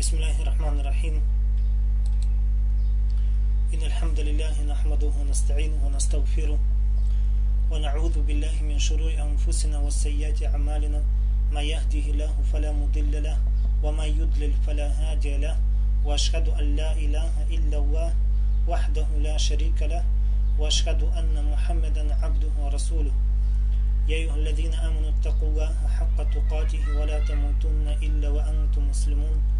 بسم الله الرحمن الرحيم. إن الحمد لله نحمده ونستعينه ونستغفره ونعوذ بالله من شرور أنفسنا والسيئات أعمالنا. ما يهده الله فلا مضل له وما يضلل فلا هادي له. وأشهد أن لا إله إلا الله وحده لا شريك له. وأشهد أن محمدا عبده ورسوله. يا أيها الذين آمنوا اتقوا الله حق تقاته ولا تموتن إلا وأنتم مسلمون.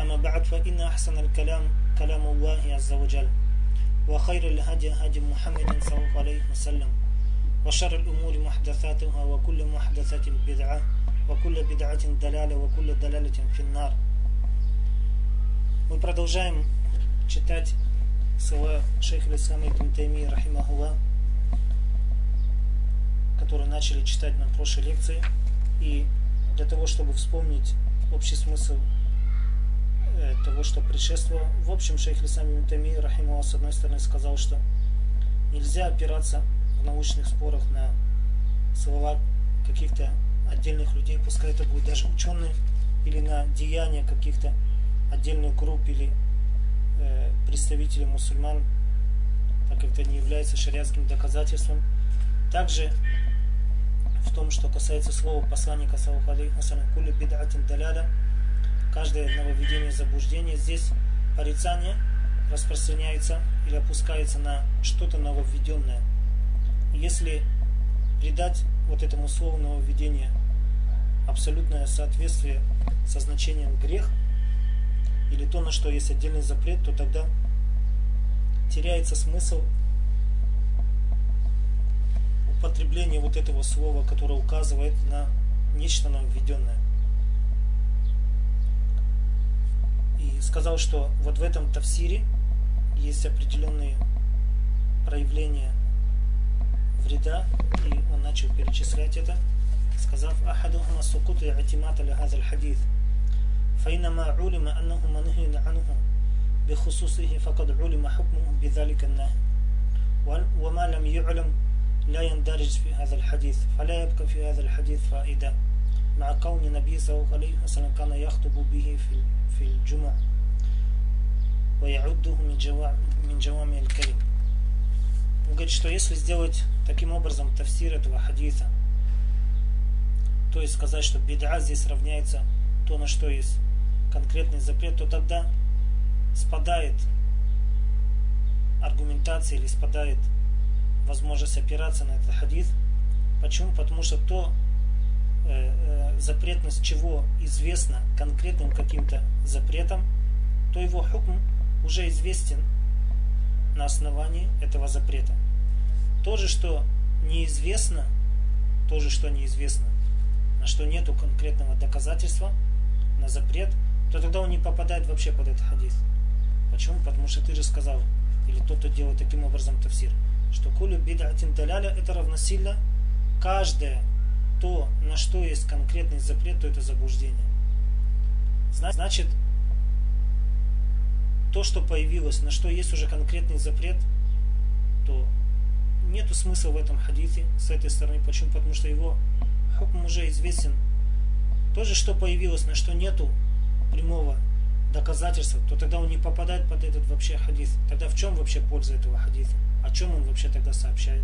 أما بعد فإن أحسن الكلام كلام الله عز وجل وخير الهدي هدي محمد صلى الله عليه وسلم وشر الأمور محدثاتها وكل محدثة بدعة وكل بدعة دلالة وكل دلالة في النار Мы продолжаем читать слова шейха Исляма Ибн Тайми Рахимахула, которые начали читать на прошлой лекции. И для того, чтобы вспомнить общий смысл э, того, что предшествовало, в общем, шейх Ислям Ибн Тайми Рахимахула с одной стороны сказал, что нельзя опираться в научных спорах на слова каких-то отдельных людей, пускай это будет даже ученые, или на деяния каких-то отдельных групп или э, представителей мусульман, так как это не является шариатским доказательством. Также в том, что касается слова посланника саллаху кули бидатин даляля, каждое нововведение заблуждения, здесь порицание распространяется или опускается на что-то нововведенное. Если придать вот этому слову нововведение абсолютное соответствие со значением грех, или то, на что есть отдельный запрет, то тогда теряется смысл употребления вот этого слова, которое указывает на нечто нововведенное. И сказал, что вот в этом тавсире есть определенные проявления вреда, и он начал перечислять это, сказав «Ахадухма сукута и атимата ли хазаль хадith». فإنما علم أنه منهي عنه بخصوصه فقد علم حكمه بذلك النهي وما لم يعلم لا يندرج في هذا الحديث فلا يبقى في هذا الحديث فائدة مع كون النبي صلى الله عليه وسلم كان يخطب به في في الجمع ويعده من جوامع من جوامع الكلم Он говорит, что если сделать таким образом тафсир этого хадиса, то есть сказать, что беда здесь равняется то, на что есть конкретный запрет, то тогда спадает аргументация или спадает возможность опираться на этот хадис. Почему? Потому что то э, э, запретность чего известно конкретным каким-то запретом, то его хукм уже известен на основании этого запрета. То же, что неизвестно, то же, что неизвестно, на что нету конкретного доказательства, на запрет, то тогда он не попадает вообще под этот хадис. Почему? Потому что ты же сказал, или тот, кто делает таким образом тафсир, что кулю бидатин таляля это равносильно каждое то, на что есть конкретный запрет, то это заблуждение. Значит, то, что появилось, на что есть уже конкретный запрет, то нету смысла в этом хадисе с этой стороны. Почему? Потому что его хукм уже известен. То же, что появилось, на что нету прямого доказательства, то тогда он не попадает под этот вообще хадис. Тогда в чем вообще польза этого хадиса? О чем он вообще тогда сообщает?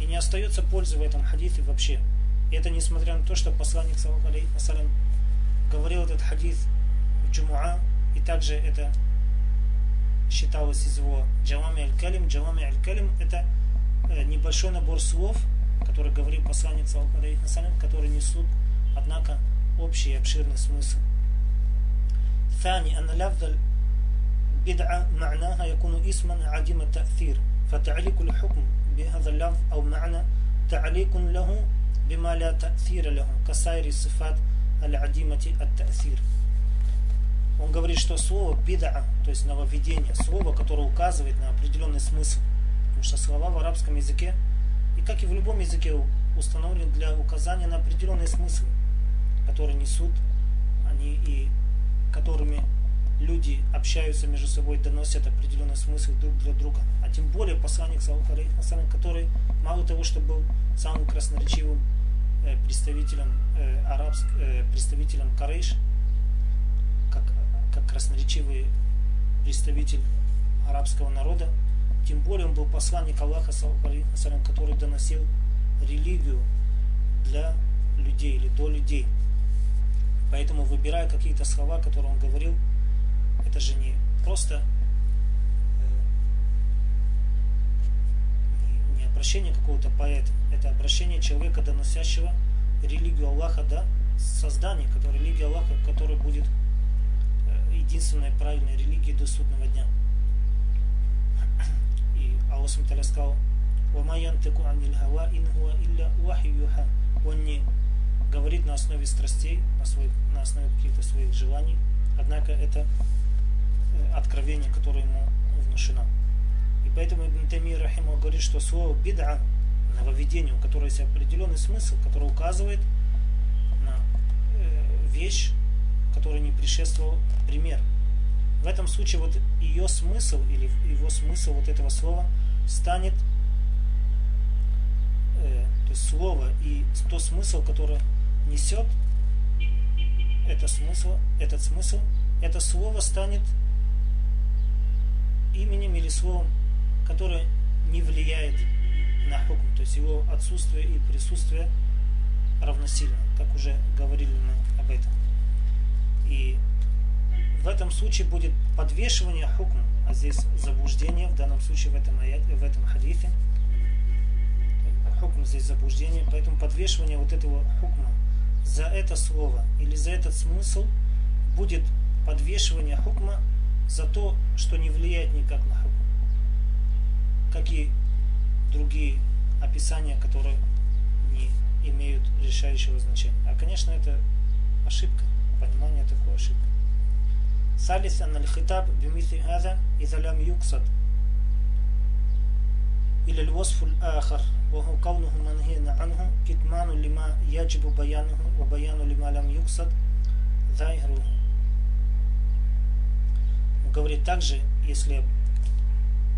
И не остается пользы в этом хадисе вообще. И это несмотря на то, что посланник салам, говорил этот хадис в Джумуа, и также это считалось из его Джавами аль-Калим. Джавами аль-Калим это небольшой набор слов, который говорил посланник салам, которые несут, однако, общий и обширный смысл. ثاني أن لفظ البدعة معناها يكون اسما عديم التأثير فتعليق الحكم بهذا اللفظ أو معنى تعليق له بما لا تأثير له كسائر الصفات аль-адимати ат-та'сир. Он говорит, что слово бида, то есть нововведение, слово, которое указывает на определенный смысл. Потому что слова в арабском языке, и как и в любом языке, установлены для указания на определенные смыслы, которые несут они и которыми люди общаются между собой, доносят определенный смысл друг для друга. А тем более посланник который мало того, что был самым красноречивым э, представителем э, арабск, э, представителем Карейш, как, как красноречивый представитель арабского народа, тем более он был посланник Аллаха, который доносил религию для людей или до людей. Поэтому выбирая какие-то слова, которые он говорил, это же не просто э, не обращение какого-то поэта, это обращение человека, доносящего религию Аллаха до создания, который, религия Аллаха, которая будет э, единственной правильной религией до судного дня. И Аллах сказал, «Вама янтеку анил хава ин хуа илля вахи Он не говорит на основе страстей, на, свой, на основе каких-то своих желаний, однако это откровение, которое ему внушено. И поэтому Ибн Тайми Рахиму говорит, что слово бид'a, нововведение, у которого есть определенный смысл, который указывает на э, вещь, которая не предшествовал пример. В этом случае вот ее смысл или его смысл вот этого слова станет э, то есть слово и то смысл, который несет это смысл, этот смысл, это слово станет именем или словом, которое не влияет на хукм, то есть его отсутствие и присутствие равносильно, как уже говорили мы об этом. И в этом случае будет подвешивание хукм, а здесь заблуждение, в данном случае в этом, в этом хадифе. Хукм здесь заблуждение, поэтому подвешивание вот этого хукма за это слово или за этот смысл будет подвешивание хукма за то, что не влияет никак на хукм. Как и другие описания, которые не имеют решающего значения. А, конечно, это ошибка, понимание такой ошибки. ثالثا أن الخطاب بمثل هذا إذا لم يقصد إلى الوصف الآخر وهو كونه منهي عنه كتمان لما يجب بيانه وبيان لما لم يقصد ظاهره говорит также, если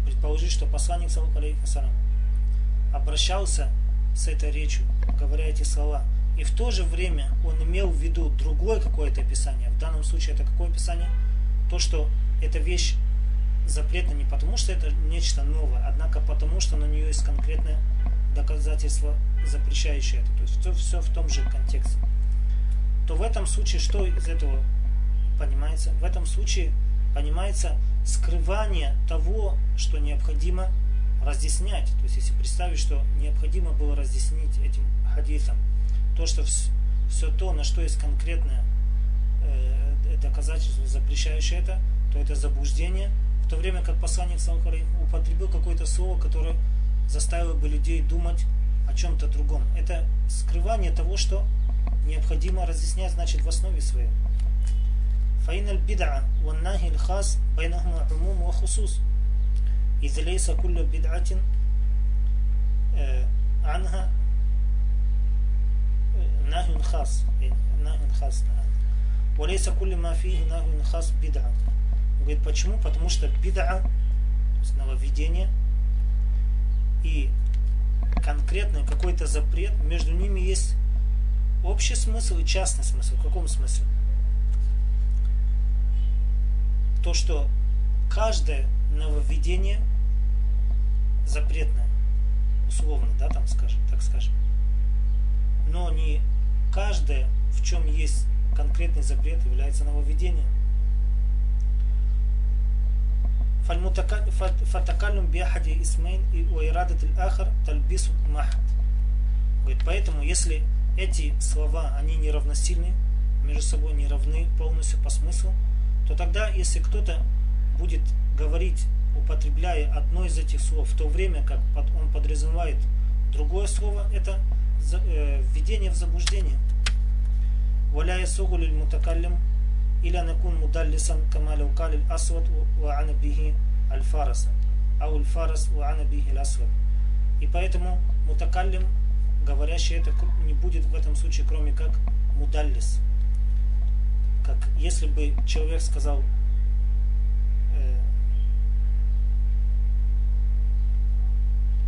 предположить, что посланник Салам обращался с этой речью, говоря эти слова, и в то же время он имел в виду другое какое-то описание. В данном случае это какое описание? То, что эта вещь запретна не потому, что это нечто новое, однако потому, что на нее есть конкретное доказательство, запрещающее это. То есть все, все в том же контексте. То в этом случае что из этого понимается? В этом случае понимается скрывание того, что необходимо разъяснять. То есть если представить, что необходимо было разъяснить этим хадисом, то, что все то, на что есть конкретное э, доказательство, запрещающее это, то это заблуждение, в то время как посланник Салхары употребил какое-то слово, которое заставило бы людей думать о чем-то другом. Это скрывание того, что необходимо разъяснять, значит, в основе своей. فإن البدعة والنهي الخاص بينهما عموم وخصوص إذا ليس كل بدعة عنها نهي خاص نهي خاص وليس كل ما فيه نهي خاص بدعة говорит, почему? Потому что бид'a, то есть нововведение, и конкретный какой-то запрет, между ними есть общий смысл и частный смысл. В каком смысле? то, что каждое нововведение запретное, условно, да, там скажем, так скажем. Но не каждое, в чем есть конкретный запрет, является нововведением. Фатакалюм биахади исмейн и уайрадат ахар тальбису махат. Говорит, поэтому, если эти слова, они не равносильны, между собой не равны полностью по смыслу, то тогда, если кто-то будет говорить, употребляя одно из этих слов, в то время как он подразумевает другое слово, это э, введение в заблуждение. ولا يسوغ للمتكلم إلى أن يكون مدلسا كما لو قال الأسود وعن به الفارس أو الفارس وعن به الأسود и поэтому мутакаллим, говорящий это, не будет в этом случае, кроме как мудаллис. Как если бы человек сказал э,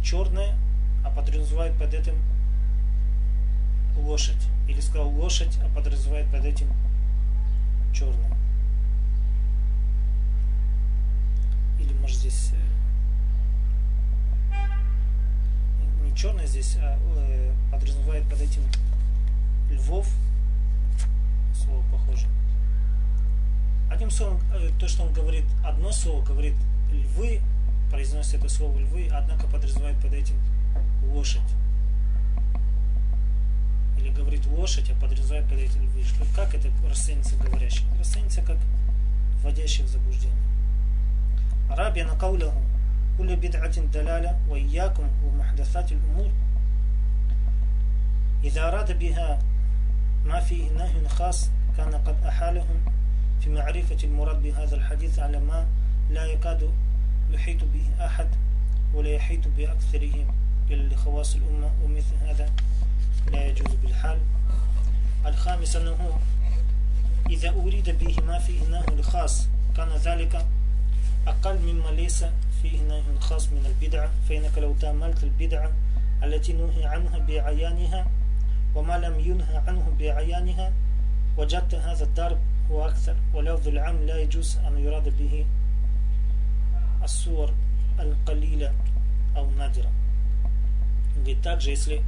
черное, а подразумевает под этим лошадь. Или сказал лошадь, а подразумевает под этим черное. Или может здесь э, не черное здесь, а э, подразумевает под этим львов слово похоже. Одним словом, э, то, что он говорит одно слово, говорит львы, произносит это слово львы, однако подразумевает под этим лошадь. Или говорит лошадь, а подразумевает под этим львы. Как это расценится говорящий Расценится как вводящий в заблуждение. Арабия на каулягу. Куля бидатин даляля, вайякум, умахдасатель умур. Иза арада биха, мафи нахин хас, كان قد أحالهم في معرفة المراد بهذا الحديث على ما لا يكاد يحيط به أحد ولا يحيط بأكثرهم إلا لخواص الأمة ومثل هذا لا يجوز بالحال. الخامس أنه إذا أريد به ما فيه نهي الخاص كان ذلك أقل مما ليس فيه نهي خاص من البدعة فإنك لو تأملت البدعة التي نهي عنها بعيانها وما لم ينهى عنه بعيانها وجدت هذا الضرب هو أكثر ولفظ العام لا يجوز أن يراد به الصور القليلة أو نادرة Говорит, также, если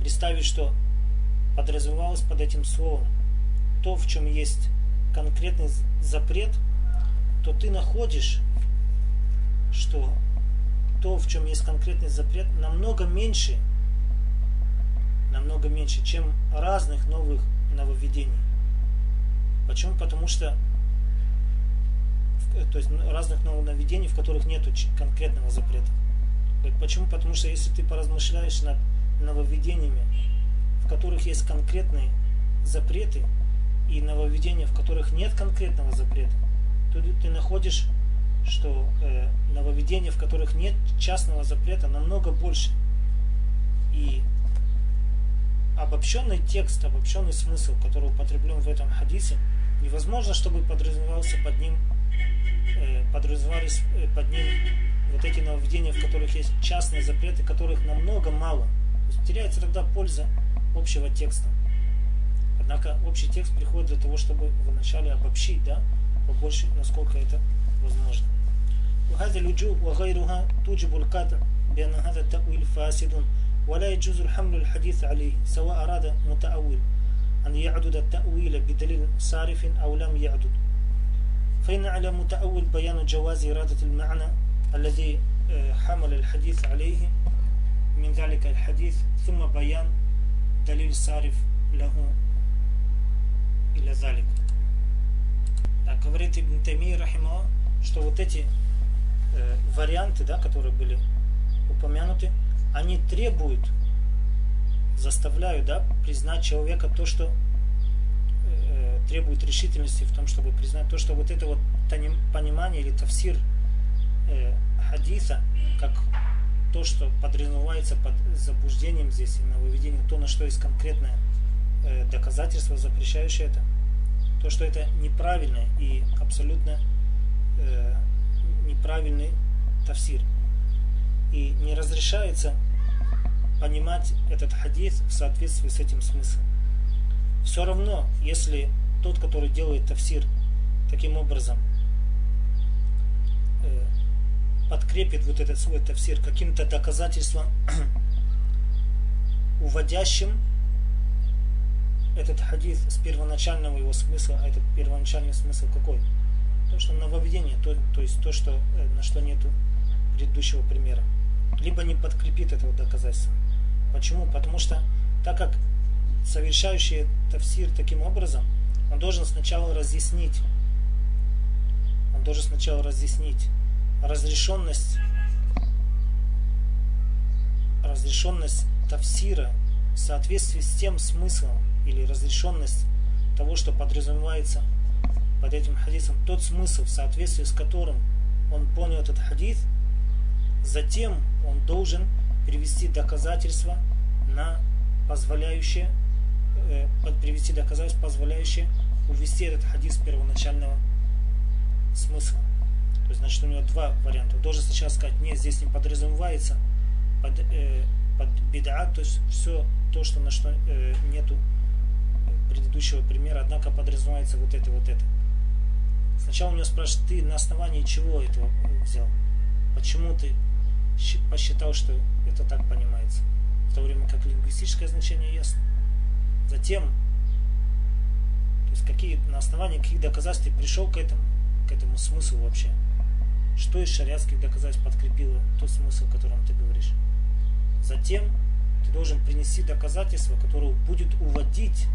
представить, что подразумевалось под этим словом то, в чем есть конкретный запрет, то ты находишь, что то, в чем есть конкретный запрет, намного меньше, намного меньше, чем разных новых нововведений. Почему? Потому что то есть разных нововведений, в которых нет конкретного запрета. Почему? Потому что если ты поразмышляешь над нововведениями, в которых есть конкретные запреты, и нововведения, в которых нет конкретного запрета, то ты находишь, что э, нововведения, в которых нет частного запрета, намного больше. И обобщенный текст, обобщенный смысл, который употреблен в этом хадисе, невозможно, чтобы подразумевался под ним, э, подразумевались э, под ним вот эти нововведения, в которых есть частные запреты, которых намного мало. То есть теряется тогда польза общего текста. Однако общий текст приходит для того, чтобы вначале обобщить, да, побольше, насколько это возможно. وهذا اللجوء وغيرها توجب القطع بأن هذا التأويل فاسد ولا يجوز الحمل الحديث عليه سواء أراد متأول أن يعدد التأويل بدليل صارف أو لم يعدد فإن على متأول بيان جواز إرادة المعنى الذي حمل الحديث عليه من ذلك الحديث ثم بيان دليل صارف له إلى ذلك так, говорит Ибн Тайми, Рахима, что вот эти э, варианты, да, которые были упомянуты, они требуют, заставляют да, признать человека то, что э, требует решительности в том, чтобы признать то, что вот это вот понимание или тавсир э, хадиса, как то, что подразумевается под заблуждением здесь и нововведением, то, на что есть конкретное э, доказательство, запрещающее это, то, что это неправильно и абсолютно э, неправильный тавсир. И не разрешается понимать этот хадис в соответствии с этим смыслом. Все равно, если тот, который делает тавсир таким образом, э, подкрепит вот этот свой тавсир каким-то доказательством, уводящим этот хадис с первоначального его смысла, а этот первоначальный смысл какой? То, что нововведение, то, то есть то, что, э, на что нету предыдущего примера. Либо не подкрепит этого доказательства. Почему? Потому что так как совершающий тавсир таким образом, он должен сначала разъяснить, он должен сначала разъяснить разрешенность, разрешенность тавсира в соответствии с тем смыслом или разрешенность того, что подразумевается под этим хадисом, тот смысл, в соответствии с которым он понял этот хадис, затем он должен привести доказательства на позволяющее э, привести доказательства, позволяющие увести этот хадис первоначального смысла. То есть, значит, у него два варианта. Он должен сначала сказать, нет, здесь не подразумевается под, э, под беда, то есть все то, что на что э, нету предыдущего примера, однако подразумевается вот это, вот это. Сначала у него спрашивают, ты на основании чего этого взял? Почему ты посчитал, что это так понимается? В то время как лингвистическое значение ясно. Затем, то есть какие, на основании каких доказательств ты пришел к этому, к этому смыслу вообще? Что из шариатских доказательств подкрепило тот смысл, о котором ты говоришь? Затем ты должен принести доказательство, которое будет уводить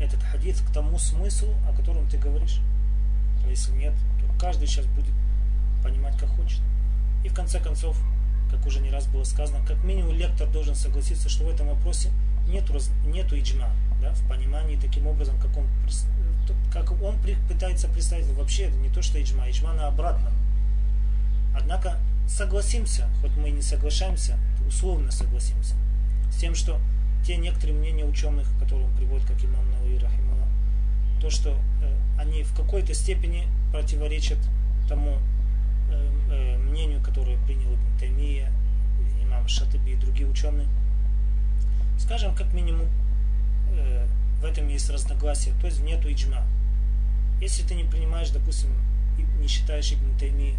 этот хадис к тому смыслу, о котором ты говоришь. А если нет, то каждый сейчас будет понимать, как хочет. И в конце концов, как уже не раз было сказано, как минимум лектор должен согласиться, что в этом вопросе нет нету иджма, да, в понимании таким образом, как он, как он пытается представить, вообще это не то, что иджма, иджма на обратном. Однако согласимся, хоть мы и не соглашаемся, условно согласимся, с тем, что те некоторые мнения ученых, которые он приводит, как имам Науи Рахимула, то, что э, они в какой-то степени противоречат тому мнению, которое принял Ибн Таймия, имам Шатыби и другие ученые. Скажем, как минимум, э, в этом есть разногласия, то есть нету иджма. Если ты не принимаешь, допустим, не считаешь Ибн Тайми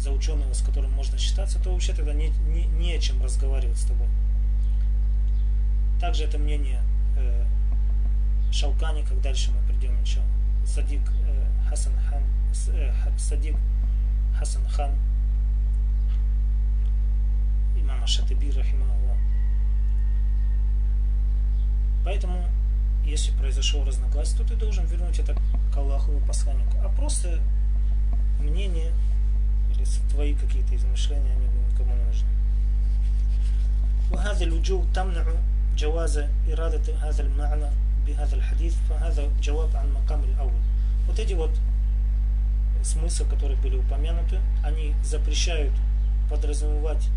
за ученого, с которым можно считаться, то вообще тогда не, не, не о чем разговаривать с тобой. Также это мнение э, Шалкани, как дальше мы придем еще. Садик э, Хасан Хан, э, Садик Хасан Хан, имама Шатаби, рахимахуллах. Поэтому, если произошло разногласие, то ты должен вернуть это к Аллаху и посланнику. А просто мнение или твои какие-то измышления, они никому не нужны. وهذا الوجوه تمنع جواز إرادة هذا المعنى بهذا الحديث فهذا جواب عن مقام الأول вот эти вот смыслы, которые были упомянуты, они запрещают подразумевать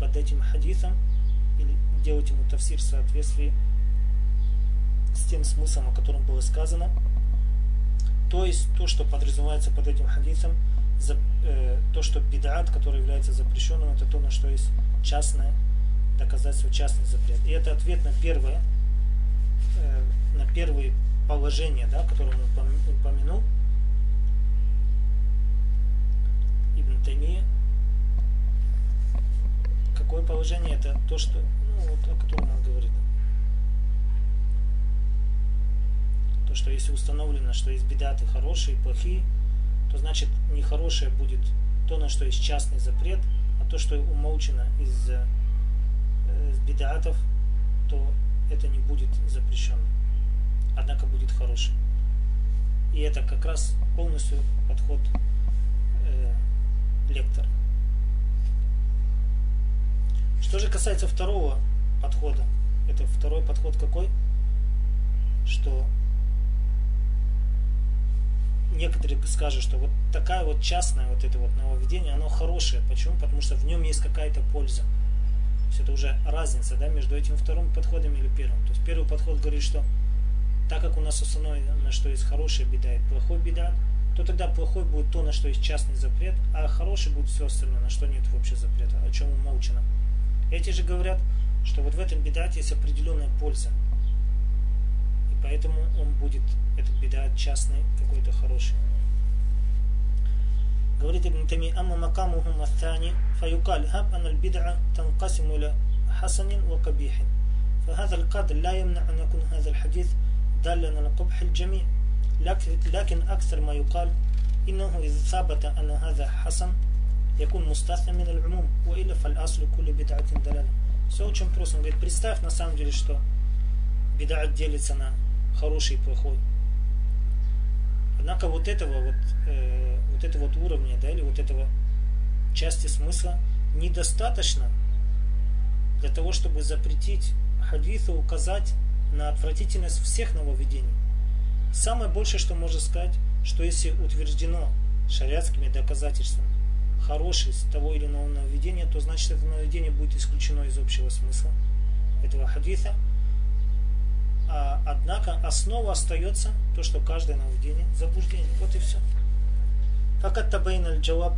под этим хадисом или делать ему тавсир в соответствии с тем смыслом, о котором было сказано. То есть то, что подразумевается под этим хадисом, за, э, то, что бедат, который является запрещенным, это то, на что есть частное доказательство частный запрет. И это ответ на первое, э, на первые положения, да, которые он упомянул. Ибн Таймия. Какое положение? Это то, что, ну, вот, о котором он говорит. То, что если установлено, что есть бедаты хорошие, плохие, то значит нехорошее будет то, на что есть частный запрет, а то, что умолчено из Э, бедатов, то это не будет запрещено. Однако будет хороший. И это как раз полностью подход э, лектора. Что же касается второго подхода, это второй подход какой? Что некоторые скажут, что вот такая вот частное вот это вот нововведение, оно хорошее. Почему? Потому что в нем есть какая-то польза. То есть это уже разница да, между этим вторым подходом или первым. То есть первый подход говорит, что так как у нас установлено, что есть хорошая беда и плохой беда, то тогда плохой будет то, на что есть частный запрет, а хороший будет все остальное, на что нет вообще запрета, о чем умолчено. Эти же говорят, что вот в этом бедате есть определенная польза. И поэтому он будет, этот бедат частный, какой-то хороший. Говорит Ибн Тами, «Амма макамуху маthani, فيقال هب أن البدعة تنقسم إلى حسن وقبيح فهذا القدر لا يمنع أن يكون هذا الحديث دالا على قبح الجميع لكن أكثر ما يقال إنه إذا ثبت أن هذا حسن Якун мустахля мин аль-умум, уиля фаль аслю кули бидатин даляля. Все очень просто. Он говорит, представь на самом деле, что бедаат делится на хороший и плохой. Однако вот этого вот, э, вот этого вот уровня, да, или вот этого части смысла недостаточно для того, чтобы запретить хадису указать на отвратительность всех нововведений. Самое большее, что можно сказать, что если утверждено шариатскими доказательствами, хорошесть того или иного нововведения, то значит это нововведение будет исключено из общего смысла этого хадиса. А, однако основа остается то, что каждое нововведение заблуждение. Вот и все. فقد تبين الجواب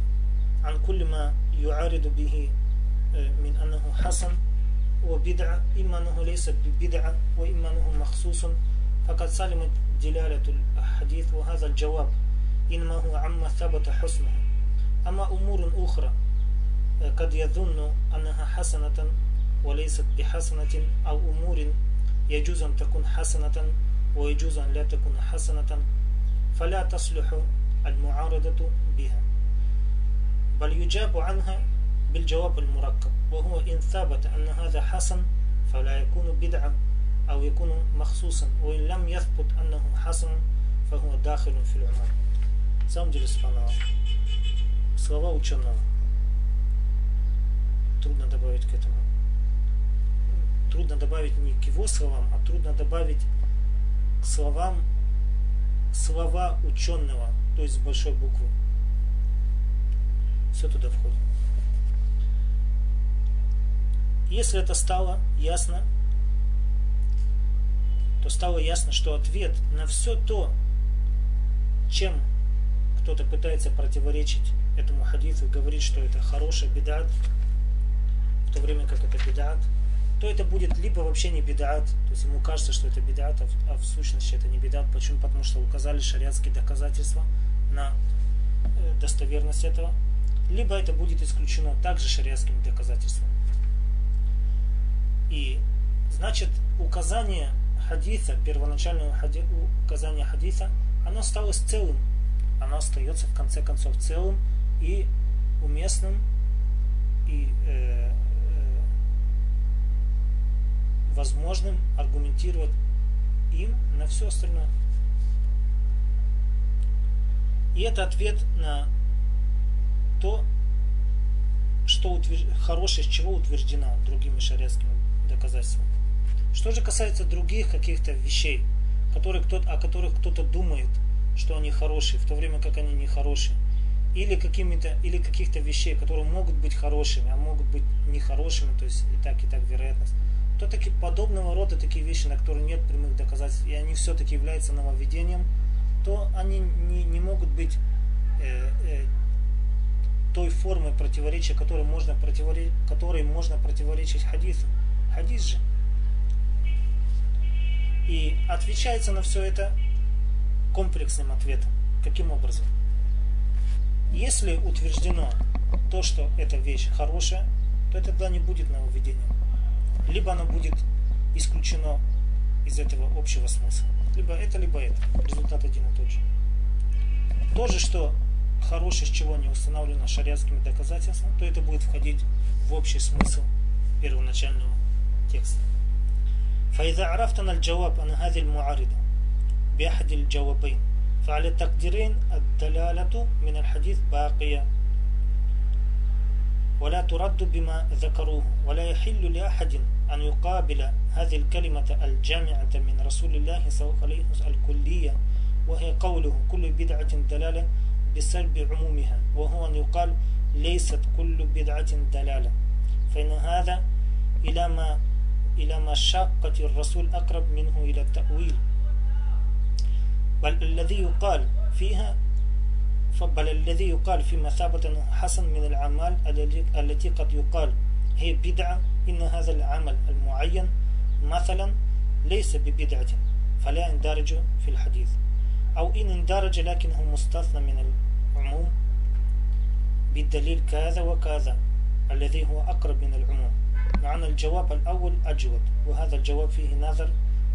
عن كل ما يعارض به من أنه حسن وبدعة إما أنه ليس ببدعة وإما أنه مخصوص فقد سلمت دلالة الحديث وهذا الجواب إنما هو عما ثبت حسنه أما أمور أخرى قد يظن أنها حسنة وليست بحسنة أو أمور يجوز أن تكون حسنة ويجوز أن لا تكون حسنة فلا تصلح المعارضة بها. بل يجاب عنها بالجواب المركب وهو إن ثابت أن هذا حسن فلا يكون بدعة أو يكون مخصوصا وإن لم يثبت أنه حسن فهو داخل في العمر سأمجلس فالله слова ученого трудно добавить к этому. Трудно добавить не к его словам, а трудно добавить к словам слова ученого, то есть с большой буквы. Все туда входит. Если это стало ясно, то стало ясно, что ответ на все то, чем кто-то пытается противоречить этому хадису говорит, что это хороший бедат, в то время как это бедат, то это будет либо вообще не бедат, то есть ему кажется, что это бедат, а а в сущности это не бедат. Почему? Потому что указали шариатские доказательства на э, достоверность этого. Либо это будет исключено также шариатскими доказательствами. И значит указание хадиса, первоначальное указание хадиса, оно осталось целым. Оно остается в конце концов целым и уместным и э, э, возможным аргументировать им на все остальное. И это ответ на то, что утвержд... хорошее, чего утверждено другими шариатскими доказательствами. Что же касается других каких-то вещей, которые кто о которых кто-то думает, что они хорошие, в то время как они не хорошие, или какими-то или каких-то вещей, которые могут быть хорошими, а могут быть нехорошими, то есть и так и так вероятность, то таки подобного рода такие вещи, на которые нет прямых доказательств, и они все-таки являются нововведением, то они не, не могут быть э, э, той формой противоречия, которой можно, противоречить, которой можно противоречить хадису. Хадис же. И отвечается на все это комплексным ответом. Каким образом? Если утверждено то, что эта вещь хорошая, то это тогда не будет нововведением. Либо оно будет исключено из этого общего смысла. Либо это, либо это. Результат один и тот же. То же, что хорошее, с чего не установлено шариатскими доказательствами, то это будет входить в общий смысл первоначального текста. فإذا عرفتنا الجواب عن هذه المعارضة بأحد الجوابين فعلى التقديرين الدلالة من الحديث باقية. ولا ترد بما ذكروه ولا يحل لأحد أن يقابل هذه الكلمة الجامعة من رسول الله صلى الله عليه وسلم الكلية وهي قوله كل بدعة دلالة بسلب عمومها وهو أن يقال ليست كل بدعة دلالة فإن هذا إلى ما إلى مشقة الرسول أقرب منه إلى التأويل. بل الذي يقال فيها بل الذي يقال في مثابة حسن من الأعمال التي قد يقال هي بدعة إن هذا العمل المعين مثلا ليس ببدعة فلا يندرج في الحديث أو إن اندرج لكنه مستثنى من العموم بالدليل كذا وكذا الذي هو أقرب من العموم. معنى الجواب الأول أجود وهذا الجواب فيه نظر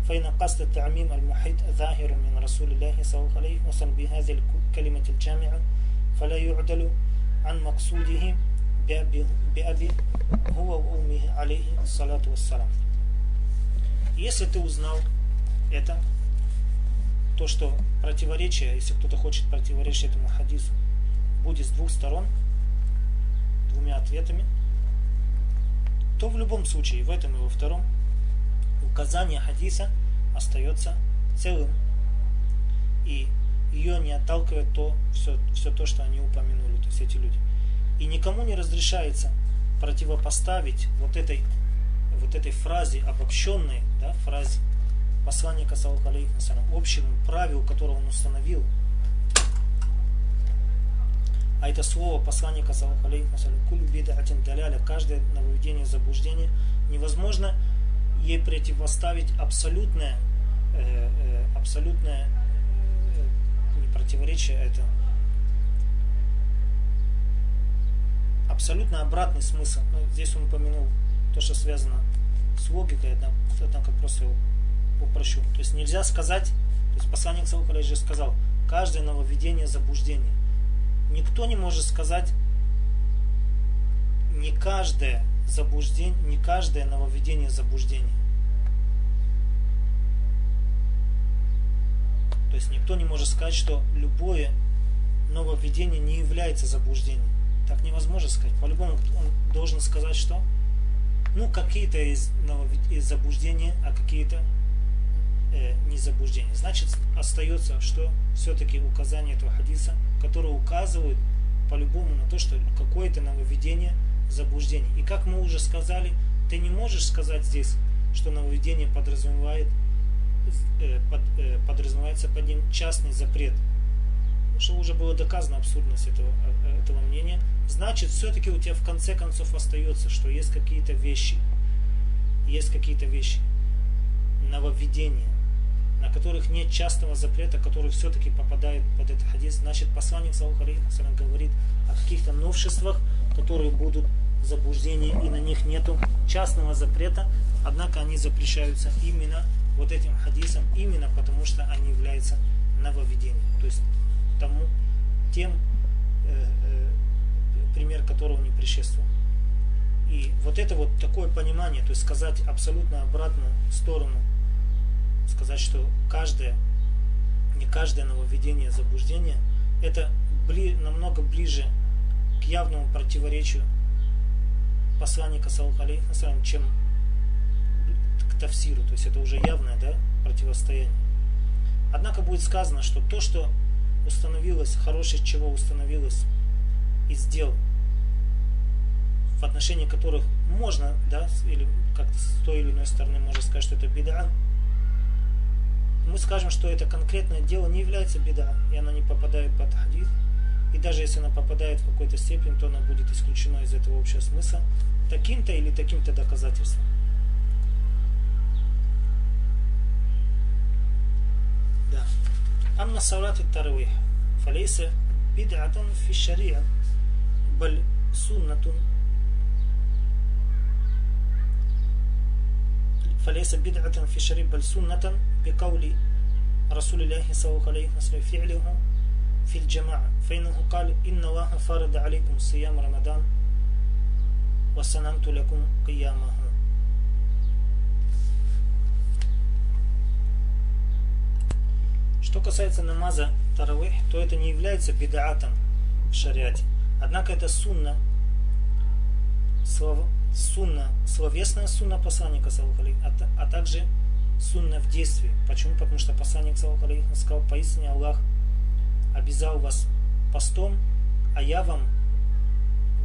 فإن قصد التعميم المحيط ظاهر من رسول الله صلى الله عليه وسلم بهذه الكلمة الجامعة فلا يعدل عن مقصوده بأبي هو وأمه عليه الصلاة والسلام Если ты узнал это, то, что противоречие, если кто-то хочет противоречить этому хадису, будет с двух сторон, двумя ответами, то в любом случае, в этом и во втором, указание хадиса остается целым. и ее не отталкивает то, все, все то, что они упомянули, то есть эти люди. И никому не разрешается противопоставить вот этой, вот этой фразе, обобщенной да, фразе посланника Саллаху общему правилу, которое он установил. А это слово посланника Саллаху куль бидатин даляля, каждое нововведение заблуждения, невозможно ей противоставить абсолютное, э, э, абсолютное э, не противоречие, это абсолютно обратный смысл. Ну, здесь он упомянул то, что связано с логикой, однако, просто его упрощу. То есть нельзя сказать, то есть посланник Салухаля же сказал, каждое нововведение заблуждение. Никто не может сказать, не каждое заблуждение, не каждое нововведение заблуждение. То есть никто не может сказать, что любое нововведение не является заблуждением. Так невозможно сказать. По-любому он должен сказать, что ну какие-то из, из заблуждения, а какие-то э, не заблуждения. Значит, остается, что все-таки указание этого хадиса, которое указывает по-любому на то, что какое-то нововведение заблуждение. И как мы уже сказали, ты не можешь сказать здесь, что нововведение подразумевает, э, под, э, подразумевается под ним частный запрет. Что уже было доказано абсурдность этого, э, этого мнения значит все-таки у тебя в конце концов остается, что есть какие-то вещи, есть какие-то вещи, нововведения, на которых нет частного запрета, которые все-таки попадают под этот хадис. Значит, посланник Саухари говорит о каких-то новшествах, которые будут заблуждения, и на них нету частного запрета, однако они запрещаются именно вот этим хадисом, именно потому что они являются нововведением. То есть тому, тем пример которого не предшествовал. И вот это вот такое понимание, то есть сказать абсолютно обратную сторону, сказать, что каждое, не каждое нововведение заблуждения, это бли, намного ближе к явному противоречию посланника Салхали, чем к тафсиру, то есть это уже явное да, противостояние. Однако будет сказано, что то, что установилось, хорошее чего установилось из дел в отношении которых можно, да, или как-то с той или иной стороны можно сказать, что это беда, мы скажем, что это конкретное дело не является беда, и оно не попадает под хадис И даже если оно попадает в какой-то степень, то оно будет исключено из этого общего смысла таким-то или таким-то доказательством. Да. أما صلاة التراويح فليس بدعة في الشريعة بل سنة فليس بدعة في شرع بل سنة بقول رسول الله صلى الله عليه وسلم فعله في الجماعة فإنه قال إن الله فرض عليكم صيام رمضان وسنمت لكم قيامه Что касается намаза таравих, то это не является бедаатом в шариате. Однако это сунна, слова, сунна, словесная сунна посланника, а, а также сунна в действии. Почему? Потому что посланник сказал, поистине Аллах обязал вас постом, а я вам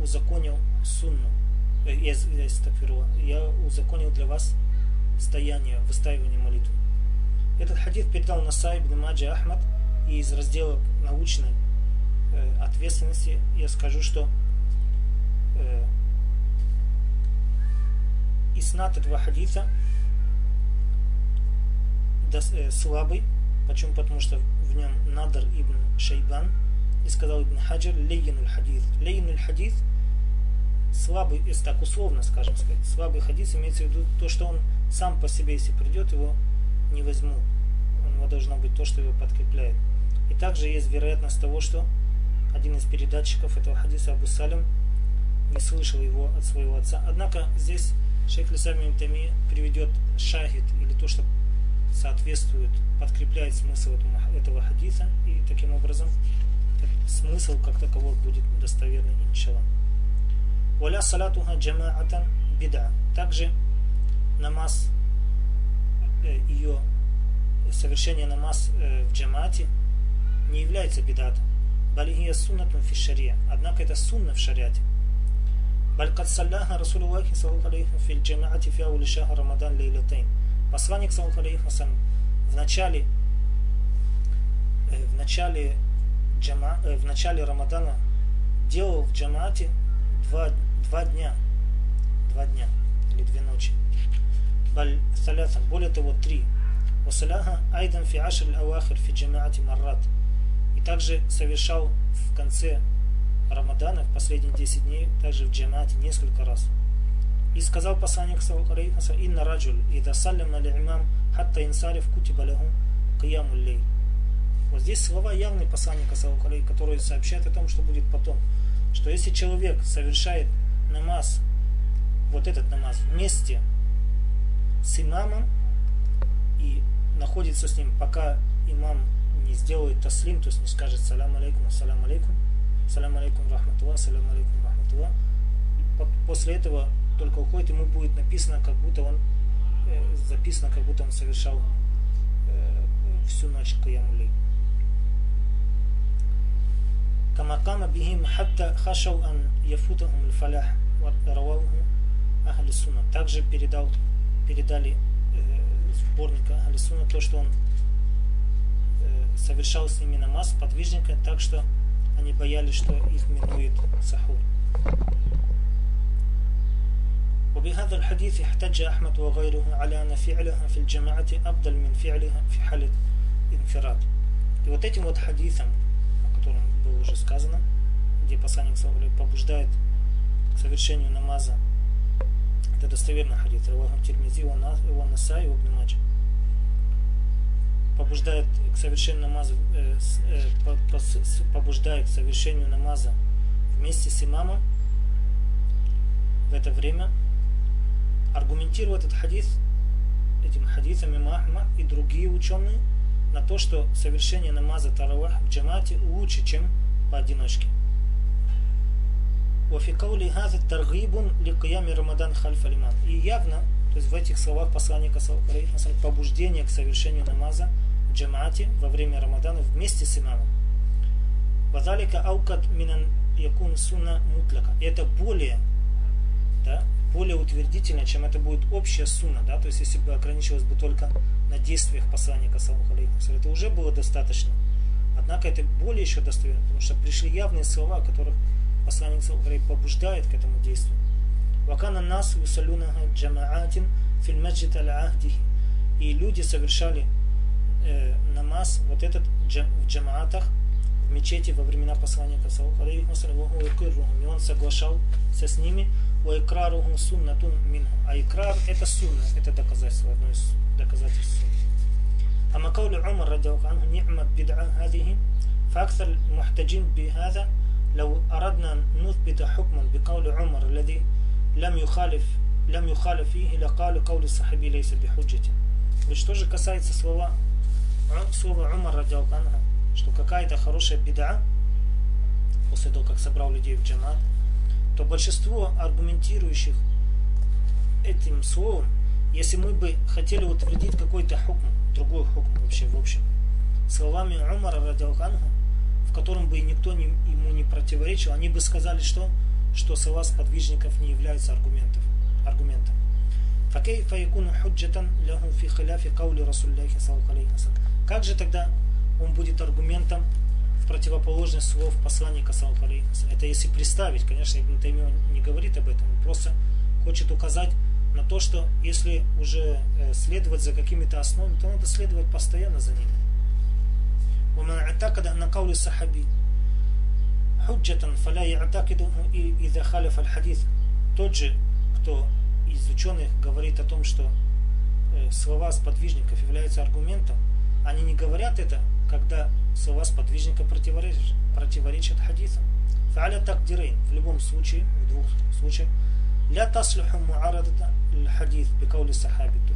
узаконил сунну. Э, я, я, я узаконил для вас стояние, выстаивание молитвы. Этот хадис передал Насай ибн Маджи Ахмад, и из раздела научной э, ответственности я скажу, что э, иснат этого хадиса э, слабый. Почему? Потому что нем Надар ибн Шайбан и сказал ибн Хаджар лейгинуль хадис. Лейгинуль хадис слабый, если так условно скажем сказать, слабый хадис имеется в виду то, что он сам по себе, если придет, его не возьму. У него должно быть то, что его подкрепляет. И также есть вероятность того, что один из передатчиков этого хадиса Абу Салим не слышал его от своего отца. Однако здесь Шейх Лисами Тами приведет шахид или то, что соответствует, подкрепляет смысл этого, этого хадиса и таким образом смысл как таковой будет достоверный, иншалла. Валя салатуха джамаатан бида. Также намаз, э, ее совершение намаз э, в джамате, является бидатом. Балихия суннатун фи шария. Однако это сунна в шариате. Баль кад салляха Расулуллахи саллаху алейхи фил джамаати фи аули шахр Рамадан лейлатейн. Посланник саллаху в начале э, в начале джама, э, в начале Рамадана делал в джамаате два, два дня. Два дня или две ночи. Более того, три. Васаляха айдан фи ашр авахир фи маррат. И также совершал в конце Рамадана, в последние 10 дней, также в джамаате несколько раз. И сказал посланник Инна раджуль, ида саллям на имам, хатта инсариф кутиба лаху кияму лей. Вот здесь слова явные посланника которые сообщают о том, что будет потом. Что если человек совершает намаз, вот этот намаз, вместе с имамом, и находится с ним, пока имам не сделает таслим, то есть не скажет салам алейкум, салам алейкум, салам алейкум рахматуллах, салам алейкум рахматуллах. После этого только уходит, ему будет написано, как будто он э, записано, как будто он совершал э, всю ночь каямулей. كما قام بهم حتى خشوا أن يفوتهم الفلاح رواه أهل السنة также передал передали э, сборника Ахли Сунна то что он э, совершал с ними намаз подвижника так что они боялись что их минует сахур وبهذا الحديث احتج أحمد وغيره على أن فعلها في الجماعة أفضل من فعلها في حالة انفراد. И вот этим вот хадисом, о котором было уже сказано, где посланник побуждает к совершению намаза, это достоверный хадис, Раваху Тирмизи, его Насай, его Маджа, побуждает к совершению намаза, э, э, побуждает к совершению намаза вместе с имамом в это время аргументировал этот хадис этим хадисом имам и другие ученые на то, что совершение намаза таравах в джамате лучше, чем поодиночке. Уафикаули газа таргибун ли ликаями рамадан хальф алиман. И явно, то есть в этих словах посланника побуждение к совершению намаза в джамате во время рамадана вместе с имамом. Вазалика аукат минан якун сунна мутляка. Это более да, более утвердительно, чем это будет общая сунна, да, то есть если бы ограничивалось бы только на действиях посланника это уже было достаточно. Однако это более еще достоверно, потому что пришли явные слова, которых посланник побуждает к этому действию. Вакана нас юсалюнага джамаатин филь маджид ахдихи. И люди совершали э, намаз, вот этот джам, в джамаатах, в мечети во времена посланника саллаху и он соглашался с ними, وإقراره سنة منه а икрар это сунна это доказательство одно из доказательств сунны أما قول عمر رضي الله عنه نعمة بدعة هذه فأكثر المحتجين بهذا لو أردنا أن نثبت حكما بقول عمر الذي لم يخالف لم يخالف فيه لقال قول الصحابي ليس بحجة Ведь что же касается слова, слова Умар радиалка что какая-то хорошая беда, после того, как собрал людей в джамат, то большинство аргументирующих этим словом, если мы бы хотели утвердить какой-то хукм, другой хукм вообще в общем, словами Умара радиалханху, в котором бы никто не, ему не противоречил, они бы сказали, что, что слова сподвижников не являются аргументом. аргументом. فكيف يكون حجة له في خلاف قول رسول الله صلى الله عليه وسلم Как же тогда он будет аргументом в противоположность слов посланника Саллаху Это если представить, конечно, Ибн Таймио не говорит об этом, он просто хочет указать на то, что если уже э, следовать за какими-то основами, то надо следовать постоянно за ними. ومن اعتقد أن قول الصحابي حجة فلا يعتقده إذا خالف الحديث тот же, кто из ученых говорит о том, что э, слова сподвижников являются аргументом, они не говорят это, когда слова сподвижника противоречат, противоречат хадисам. Фа'аля такдирейн. В любом случае, в двух случаях, ля таслиху муарадата хадис бикаули сахабиту.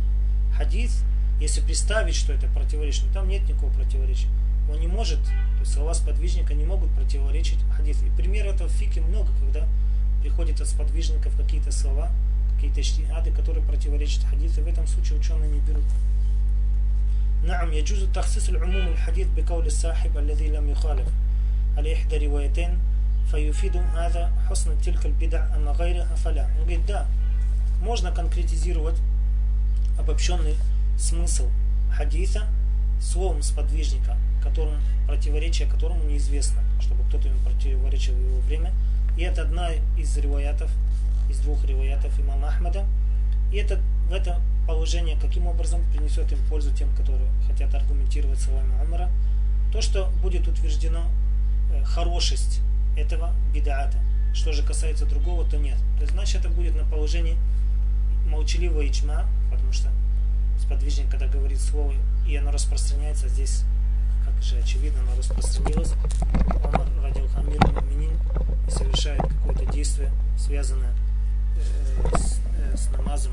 Хадис, если представить, что это противоречит, там нет никакого противоречия. Он не может, то есть слова сподвижника не могут противоречить хадису. И пример этого в фике много, когда приходят от сподвижников какие-то слова, какие-то штигады, которые противоречат хадису. В этом случае ученые не берут. نعم يجوز تخصيص العموم الحديث بقول الصاحب الذي لم يخالف على إحدى روايتين فيفيد هذا حسن تلك البدع أما غيرها فلا он говорит да можно конкретизировать обобщенный смысл хадиса словом сподвижника которым, противоречие которому неизвестно чтобы кто-то ему противоречил в его время и это одна из риваятов из двух риваятов имама Ахмада и это, в это положение каким образом принесет им пользу тем, которые хотят аргументировать словами Умара, то, что будет утверждено э, хорошесть этого бидаата. Что же касается другого, то нет. То есть, значит, это будет на положении молчаливого ичма, потому что сподвижник, когда говорит слово, и оно распространяется здесь, как же очевидно, оно распространилось, он радил хамир минин и совершает какое-то действие, связанное э, с, э, с намазом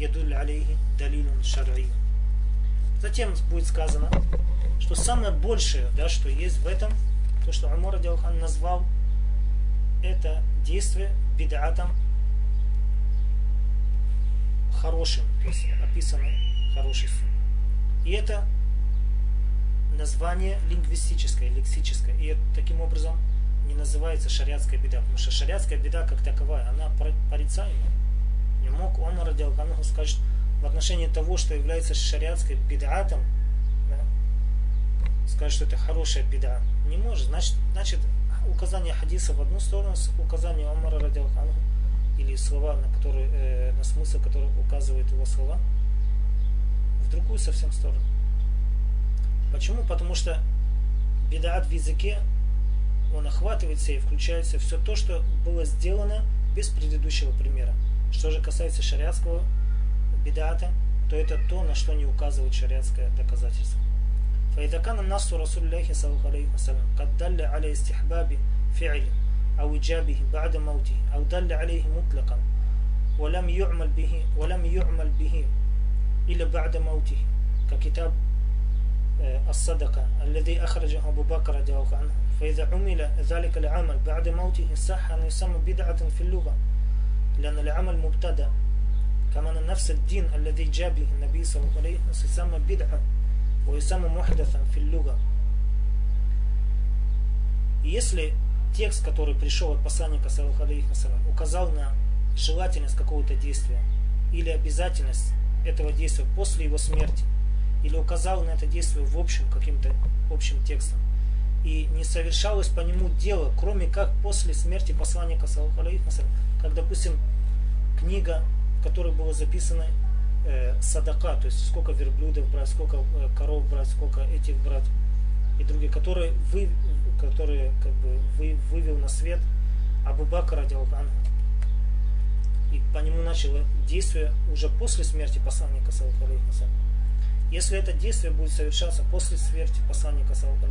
ядуль алейхи далилун шар'и. Затем будет сказано, что самое большее, да, что есть в этом, то, что Умар Радиалхан назвал это действие бедатом хорошим, то есть описано хороший И это название лингвистическое, лексическое. И это, таким образом не называется шариатская беда, потому что шариатская беда как таковая, она порицаемая. Мог он, Радиалхануху, сказать в отношении того, что является шариатской бедатом, да, сказать, что это хорошая беда. Не может. Значит, значит указание хадиса в одну сторону, указание Умара Радиалхануху, или слова, на, которые, э, на смысл, который указывает его слова, в другую совсем сторону. Почему? Потому что бедат в языке, он охватывает все и включается все то, что было сделано без предыдущего примера. Что же касается шариатского бедата, то это то, на что не указывает шариатское доказательство. فإذا كان النص رسول الله صلى الله عليه وسلم قد دل على استحباب فعل أو إجابه بعد موته أو دل عليه مطلقا ولم يعمل به ولم يعمل به إلا بعد موته ككتاب الصدقة الذي أخرجه أبو بكر رضي الله عنه فإذا عمل ذلك العمل بعد موته صح أن يسمى بدعة في اللغة لأن العمل مبتدأ كما أن نفس الدين الذي جاء به النبي صلى الله عليه وسلم يسمى بدعة ويسمى محدثا في اللغة Если текст, который пришел от посланника саллаху указал на желательность какого-то действия или обязательность этого действия после его смерти, или указал на это действие в общем каким-то общим текстом, и не совершалось по нему дело, кроме как после смерти посланника саллаху как, допустим, книга, в которой было записано э, садака, то есть сколько верблюдов брать, сколько э, коров брать, сколько этих брать, и другие, которые, вы, которые как бы вы, вывел на свет Абу Бакр Радиалхан. И по нему начало действие уже после смерти посланника Саллаху Если это действие будет совершаться после смерти посланника Саллаху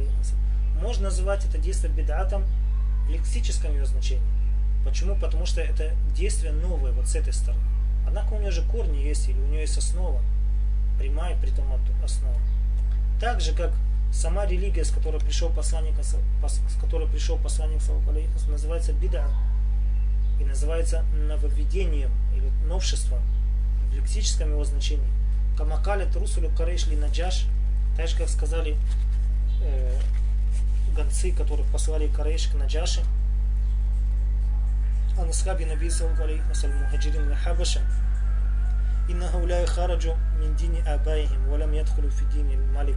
можно называть это действие бедатом в лексическом его значении. Почему? Потому что это действие новое вот с этой стороны. Однако у нее же корни есть, или у нее есть основа, прямая при том основа. Так же, как сама религия, с которой пришел посланник, с которой пришел посланник называется бида и называется нововведением или новшеством в лексическом его значении. Камакалит Русулю Карейшли Наджаш, так же как сказали э, гонцы, которых послали Карейш к Наджаше, عن أصحاب النبي صلى الله عليه وسلم المهاجرين من الحبشة إن هؤلاء خرجوا من دين آبائهم ولم يدخلوا في دين الملك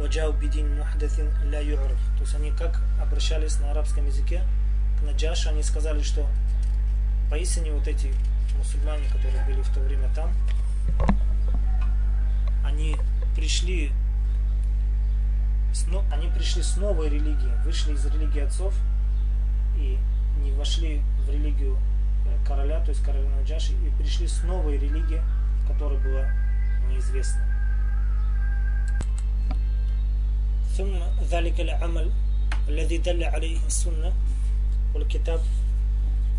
وجاءوا بدين محدث لا يعرف то есть они как обращались на арабском языке к Наджаше они сказали что поистине вот эти мусульмане которые были в то время там они пришли они пришли с новой религии вышли из религии отцов и не вошли в религию э, короля, то есть короля Наджаши, и пришли с новой религией, которая была неизвестна. ثم ذلك العمل الذي دل عليه السنة والكتاب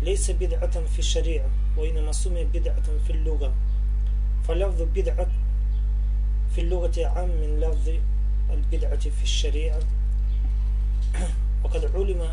ليس بدعة في الشريعة وإنما سمي بدعة في اللغة فلفظ بدعة في اللغة عام من لفظ البدعة في الشريعة وقد علم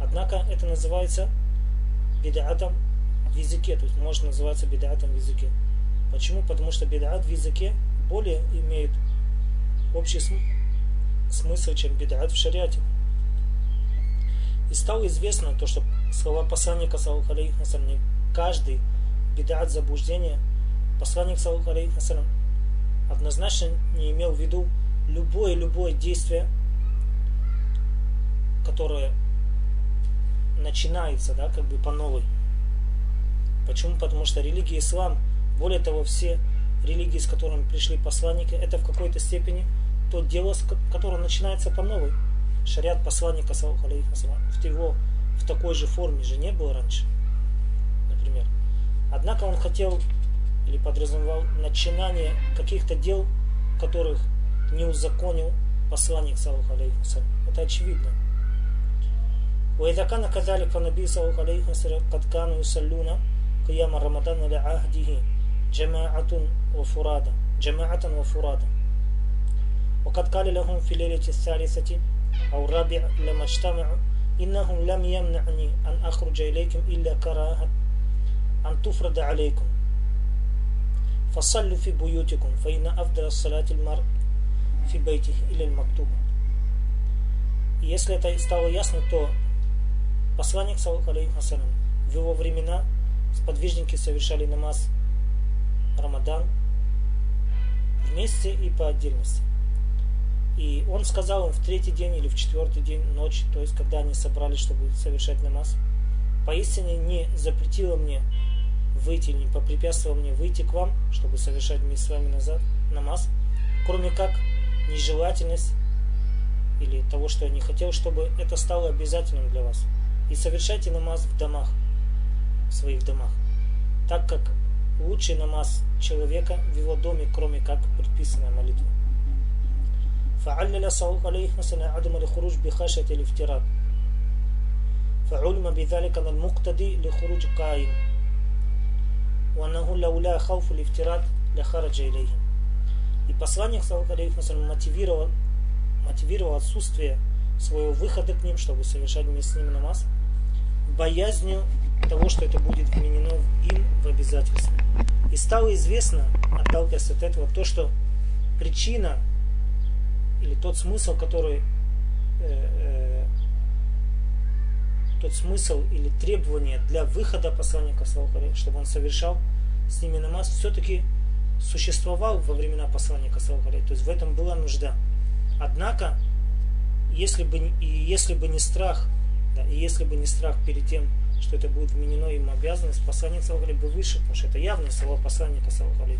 Однако это называется бедатом в языке, то есть может называться бедатом в языке. Почему? Потому что бедат в языке более имеет общий смысл, чем бедат в шариате. И стало известно то, что слова посланника Саллаху не каждый бедат заблуждения, посланник Саллаху однозначно не имел в виду любое-любое действие, которое начинается, да, как бы по новой. Почему? Потому что религия ислам, более того, все религии, с которыми пришли посланники, это в какой-то степени то дело, которое начинается по новой. Шариат посланника, в его в такой же форме же не было раньше, например. Однако он хотел или подразумевал начинание каких-то дел, которых не узаконил посланник, саллаху Это очевидно. وإذا كان كذلك فالنبي صلى الله عليه وسلم قد كانوا يصلون قيام رمضان لعهده جماعة وفرادى جماعة وفرادى وقد قال لهم في الليلة الثالثة أو الرابعة لما اجتمعوا إنهم لم يمنعني أن أخرج إليكم إلا كراهة أن تفرض عليكم فصلوا في بيوتكم فإن أفضل الصلاة المرء في بيته إلى المكتوبة Если это стало ясно, то Посланник, саллаху в его времена сподвижники совершали намаз Рамадан вместе и по отдельности. И он сказал им в третий день или в четвертый день ночи, то есть когда они собрались, чтобы совершать намаз, поистине не запретило мне выйти, не попрепятствовало мне выйти к вам, чтобы совершать вместе с вами назад намаз, кроме как нежелательность или того, что я не хотел, чтобы это стало обязательным для вас и совершайте намаз в домах, в своих домах, так как лучший намаз человека в его доме, кроме как предписанная молитва. فعلل صلى الله عليه وسلم عدم الخروج بخشية الافتراض فعلم بذلك أن المقتدي لخروج قائم وأنه لولا خوف الافتراض لخرج إليه И посланник, саллаху мотивировал, мотивировал отсутствие своего выхода к ним, чтобы совершать вместе с ним намаз, боязнью того, что это будет вменено им в обязательство. И стало известно, отталкиваясь от этого, то, что причина или тот смысл, который э, э, тот смысл или требование для выхода посланника, чтобы он совершал с ними намаз, все-таки существовал во времена посланника, то есть в этом была нужда. Однако, если бы, и если бы не страх да, и если бы не страх перед тем, что это будет вменено им обязанность, посланник Салахали бы выше, потому что это явно слова посланника Салахали.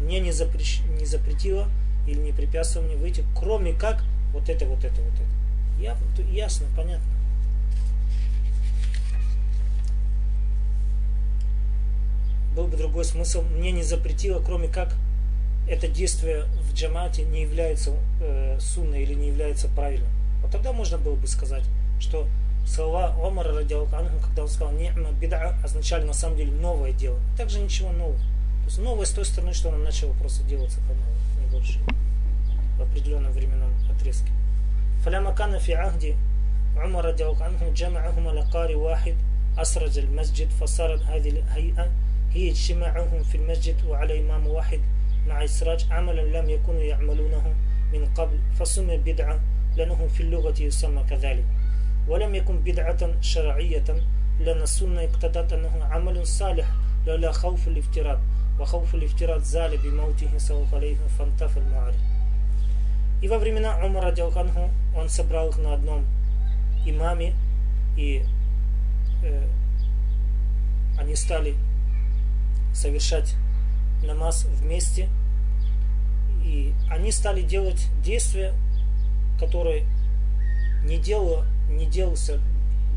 Мне не, запрещ... не запретило или не препятствовало мне выйти, кроме как вот это, вот это, вот это. Явно, ясно, понятно. Был бы другой смысл. Мне не запретило, кроме как это действие в джамате не является э, сунной или не является правильным. Вот тогда можно было бы сказать, что слова Омара радиаллаху когда он сказал «Ни'ма бид'a» означали на самом деле новое дело. Также ничего нового. То есть новое с той стороны, что он начал просто делаться по новому, не больше. В определенном временном отрезке. فلما كان في عهد عمر رضي الله عنه جمعهما لقاري واحد أسرج المسجد فصارت هذه الهيئة هي اجتماعهم في المسجد وعلى إمام واحد مع إسراج عملا لم يكونوا يعملونه من قبل فسمي بدعة لأنه في اللغة يسمى كذلك ولم يكن بدعة شرعية لأن السنة اقتضت أنه عمل صالح لولا خوف الافتراض وخوف الافتراض زال بموته صلى الله عليه وسلم فانتفى المعارض И во времена Умара Дялханху он собрал их на одном имаме, и э, они стали совершать намаз вместе, и они стали делать действия, которые не, делало, не делался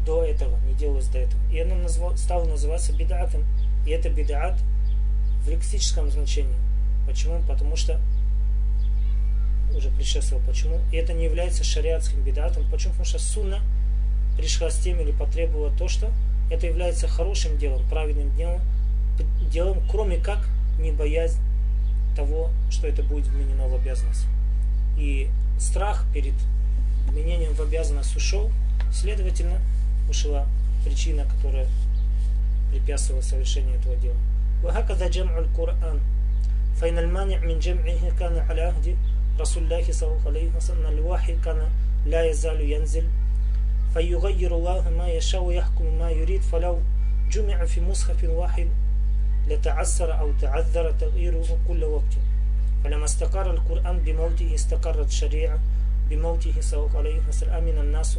до этого, не делалось до этого. И оно назва, стало называться бедатом. И это бедат в лексическом значении. Почему? Потому что уже предшествовал. Почему? И это не является шариатским бедатом. Почему? Потому что сунна пришла с тем или потребовала то, что это является хорошим делом, правильным делом, делом, кроме как не боязнь того, что это будет вменено в обязанность. И страх перед вменением в обязанность ушел, следовательно, ушла причина, которая препятствовала совершению этого дела. وهكذا جمع القرآن فإن المانع من جمعه كان على عهد رسول الله صلى الله عليه وسلم الوحي كان لا يزال ينزل فيغير الله ما يشاء ويحكم ما يريد فلو جمع في مصحف واحد لتعسر أو تعذر تغييره كل وقت فلما استقر القرآن بموته استقرت الشريعة بموته صلى الله عليه وسلم أمن الناس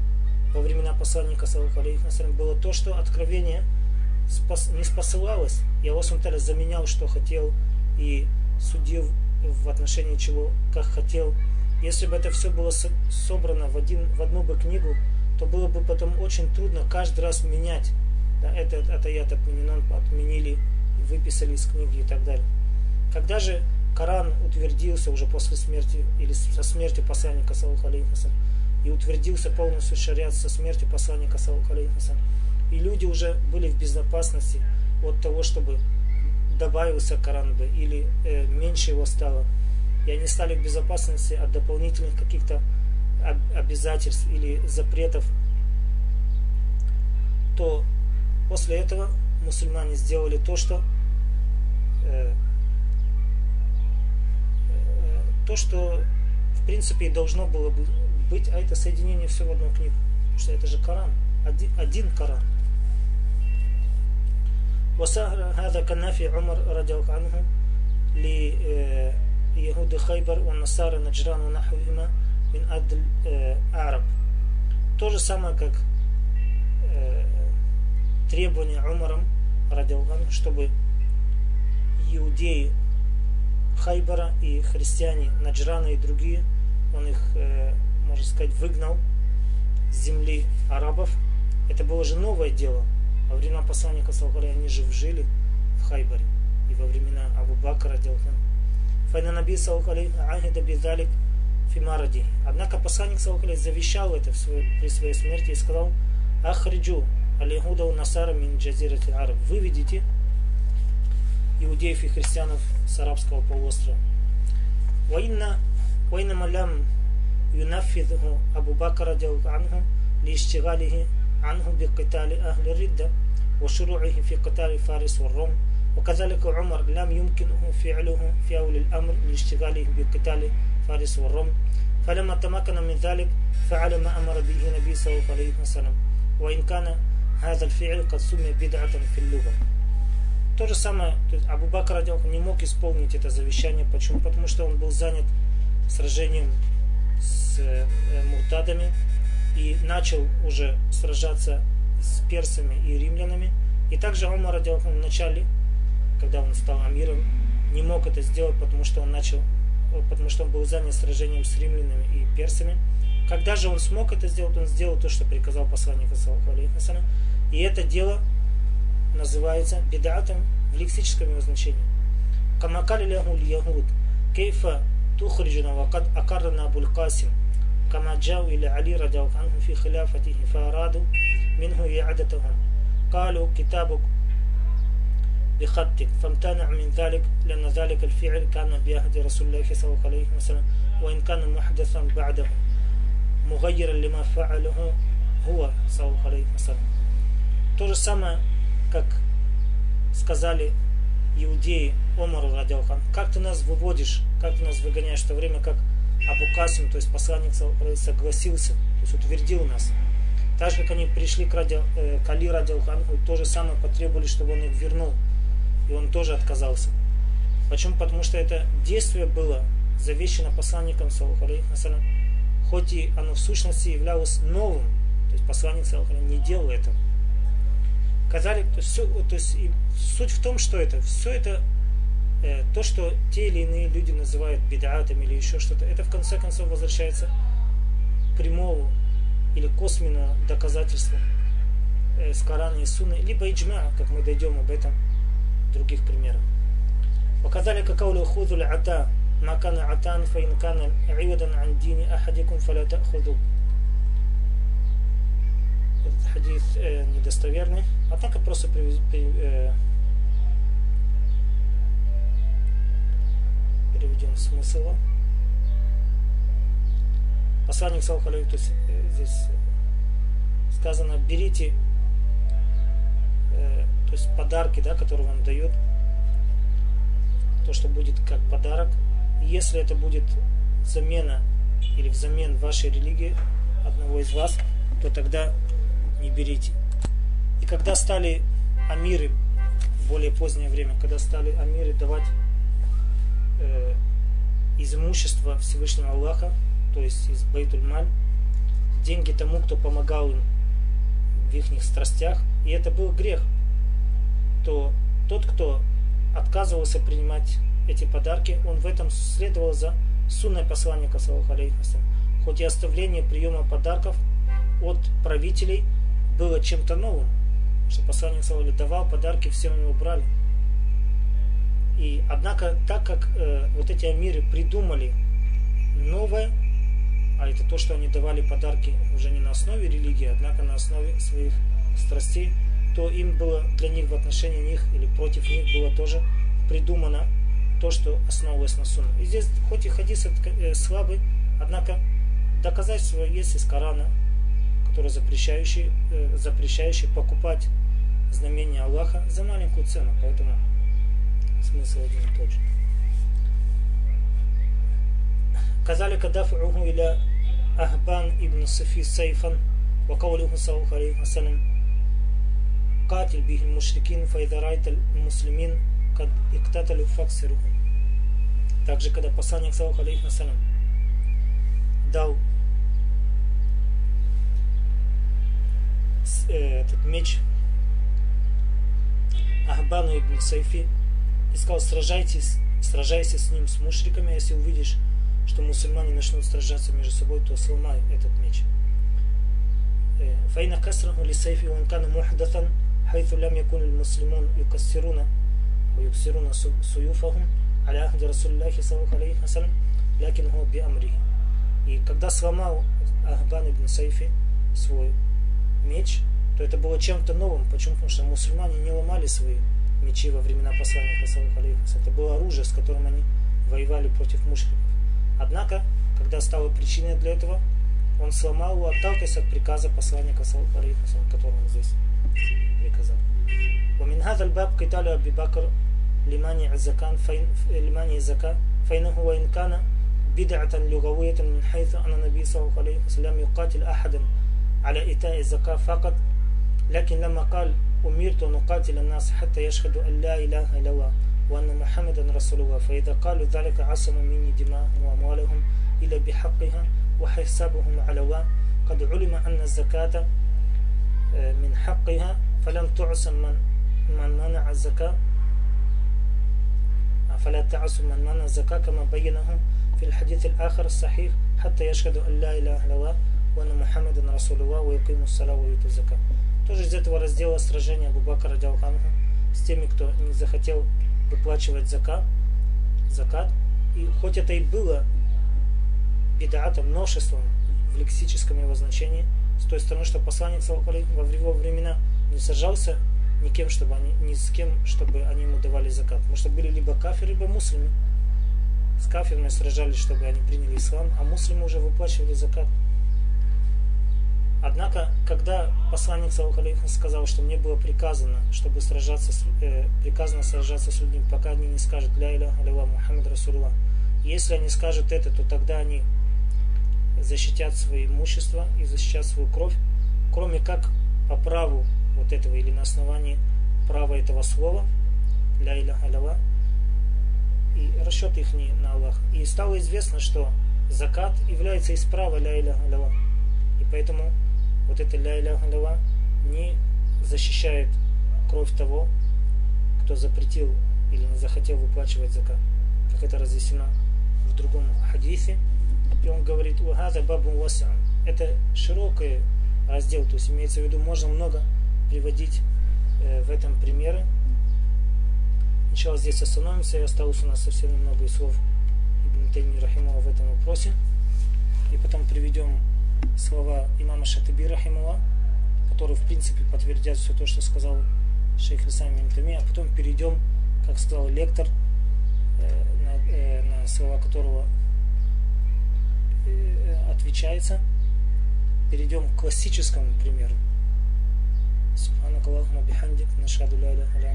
во времена посланника Саллаху было то, что откровение не спосылалось, и Аллах заменял, что хотел, и судил в отношении чего, как хотел. Если бы это все было собрано в, один, в одну бы книгу, то было бы потом очень трудно каждый раз менять. Да, это, это аят отменен, отменили, выписали из книги и так далее. Когда же Коран утвердился уже после смерти или со смертью посланника Саллаху и утвердился полностью шариат со смертью посланника Саллаху и люди уже были в безопасности от того, чтобы добавился Коран бы или э, меньше его стало. И они стали в безопасности от дополнительных каких-то обязательств или запретов, то после этого мусульмане сделали то, что э, э, то, что в принципе должно было бы быть, а это соединение все в одну книгу. Потому что это же Коран, один, один Коран. وسهر هذا كنافي عمر رضي الله عنه ليهود خيبر والنصارى نجران ونحوهما من أرض العرب. То же самое, как требование Умаром, радиалгану, чтобы иудеи Хайбара и христиане Наджрана и другие, он их, можно сказать, выгнал с земли арабов. Это было же новое дело. Во времена посланника Салхара они же жили в Хайбаре. И во времена Абу Бакра делал Файна Наби Ахида Бидалик Фимаради. Однако посланник Салхара завещал это при своей смерти и сказал Ахриджу Алихуда у Насара мин джазирати араб. Выведите иудеев и христианов с арабского полуострова. война война малям ينفذه أبو بكر رضي الله عنه لاشتغاله عنه بقتال أهل الردة وشروعه في قتال فارس والروم وكذلك عمر لم يمكنه فعله في أول الأمر لاشتغاله بقتال فارس والروم فلما تمكن من ذلك فعل ما أمر به النبي صلى الله عليه وسلم وإن كان هذا الفعل قد سمي بدعة في اللغة То же самое, то есть Абу Бакр не мог исполнить это завещание. Почему? Потому что он был занят сражением с э, муртадами, и начал уже сражаться с персами и римлянами. И также Умар в начале, когда он стал амиром, не мог это сделать, потому что он начал, потому что он был занят сражением с римлянами и персами. Когда же он смог это сделать, он сделал то, что приказал посланник И это дело называется бедатом в лексическом его значении. Камакали лягул кейфа тухриджина вакад акарна абуль касим, كما جاءوا إلى علي رضي الله عنه في خلافته فأرادوا منه إعادتهم قالوا كتابك بخطك فامتنع من ذلك لأن ذلك الفعل كان بعهد رسول الله صلى الله عليه وسلم وإن كان محدثا بعده مغيرا لما فعله Гуа, саллаху алейхи То же самое, как сказали иудеи Омару Радиохан, как ты нас выводишь, как ты нас выгоняешь, в то время как Абу Касим, то есть посланник согласился, то есть утвердил нас. Так же, как они пришли к, ради, э, к Али Радиалханху, то же самое потребовали, чтобы он их вернул. И он тоже отказался. Почему? Потому что это действие было завещено посланником, хоть и оно в сущности являлось новым, то есть посланник не делал этого казали то есть, то есть и суть в том, что это все это э, то, что те или иные люди называют бедаатами или еще что-то, это в конце концов возвращается к прямому или косвенно доказательству э, с Корана и Суны, либо иджма, как мы дойдем об этом в других примерах. Показали, как аулю худуль ата, макана атан фаинкана, ивадан андини ахадикун фалята худуль хадис э, недостоверный, однако просто при, при, э, переведен смысл. Посланник Салхалей, то есть э, здесь сказано, берите э, то есть подарки, да, которые вам дают, то, что будет как подарок. Если это будет замена или взамен вашей религии одного из вас, то тогда не берите. И когда стали амиры, более позднее время, когда стали амиры давать э, из имущества Всевышнего Аллаха, то есть из Байтуль-Маль, деньги тому, кто помогал им в их страстях, и это был грех, то тот, кто отказывался принимать эти подарки, он в этом следовал за сунной посланника, хоть и оставление приема подарков от правителей – было чем-то новым, что посланник Салали давал подарки, всем его брали. И однако, так как э, вот эти амиры придумали новое, а это то, что они давали подарки уже не на основе религии, однако на основе своих страстей, то им было для них в отношении них или против них было тоже придумано то, что основывалось на сунне. И здесь, хоть и хадис э, слабый, однако доказательство есть из Корана, который запрещающий, э, запрещающий покупать знамения Аллаха за маленькую цену. Поэтому смысл один и тот же. كذلك دفعه إلى أهبان ابن صفي سيفا وقوله صلى الله عليه وسلم قاتل به المشركين فإذا رأيت المسلمين قد اقتتلوا فاكسرهم также когда посланник саллаху алейхи дал этот меч Ахбану ибн Сайфи и сказал, сражайтесь, сражайся с ним, с мушриками, а если увидишь, что мусульмане начнут сражаться между собой, то сломай этот меч. فإن كسره للسيف وإن كان محدثا حيث لم يكن المسلمون يكسرون ويكسرون سيوفهم على عهد رسول الله صلى الله عليه وسلم لكن هو بأمره. И когда сломал Ахбан ибн Сайфи свой меч, то это было чем-то новым. Почему? Потому что мусульмане не ломали свои мечи во времена послания Хасавых Это было оружие, с которым они воевали против мушриков. Однако, когда стало причиной для этого, он сломал его, отталкиваясь от приказа посланника который он здесь приказал. ومن هذا الباب قتال أبي بكر لمانع الزكاة فإن لمانع الزكاة فإنه وإن كان بدعة لغوية من حيث أن النبي صلى الله عليه وسلم يقاتل أحدا على إيتاء الزكاة فقط لكن لما قال أمرت أن أقاتل الناس حتى يشهدوا أن لا إله إلا الله وأن محمدا رسول الله فإذا قالوا ذلك عصموا مني دماءهم وأموالهم إلا بحقها وحسابهم على الله. قد علم أن الزكاة آه، من حقها فلم تعصم من من منع الزكاة. فلا تعصم من منع الزكاة كما بينه في الحديث الآخر الصحيح حتى يشهدوا أن لا إله إلا الله وأن محمدا رسول الله ويقيموا الصلاة ويؤتوا الزكاة. Тоже из этого раздела сражения Бубакара Дялханха с теми, кто не захотел выплачивать закат, закат. И хоть это и было бедатом, множеством в лексическом его значении, с той стороны, что посланник во его времена не сажался никем, чтобы они, ни с кем, чтобы они ему давали закат. Потому что были либо кафиры, либо муслимы. С кафирами сражались, чтобы они приняли ислам, а муслимы уже выплачивали закат. Однако, когда посланник Саллаху сказал, что мне было приказано, чтобы сражаться, э, приказано сражаться с людьми, пока они не скажут «Ля иля алила Мухаммад Расулла», если они скажут это, то тогда они защитят свое имущество и защитят свою кровь, кроме как по праву вот этого или на основании права этого слова «Ля иля алила» и расчет их не на Аллах. И стало известно, что закат является из права «Ля иля алила». И поэтому вот это ля иля ля не защищает кровь того, кто запретил или не захотел выплачивать закат. Как это разъяснено в другом хадисе. И он говорит, «Угада бабу васа». Это широкий раздел, то есть имеется в виду, можно много приводить э, в этом примеры. Сначала здесь остановимся, и осталось у нас совсем немного слов Ибн Тайми Рахимова в этом вопросе. И потом приведем слова имама Шатаби Рахимула, которые в принципе подтвердят все то, что сказал шейх Лисам Мимтами, а потом перейдем, как сказал лектор, э, на, э, на слова которого э, отвечается, перейдем к классическому примеру. Субханак Аллахума бихамдик, нашаду ля иля аля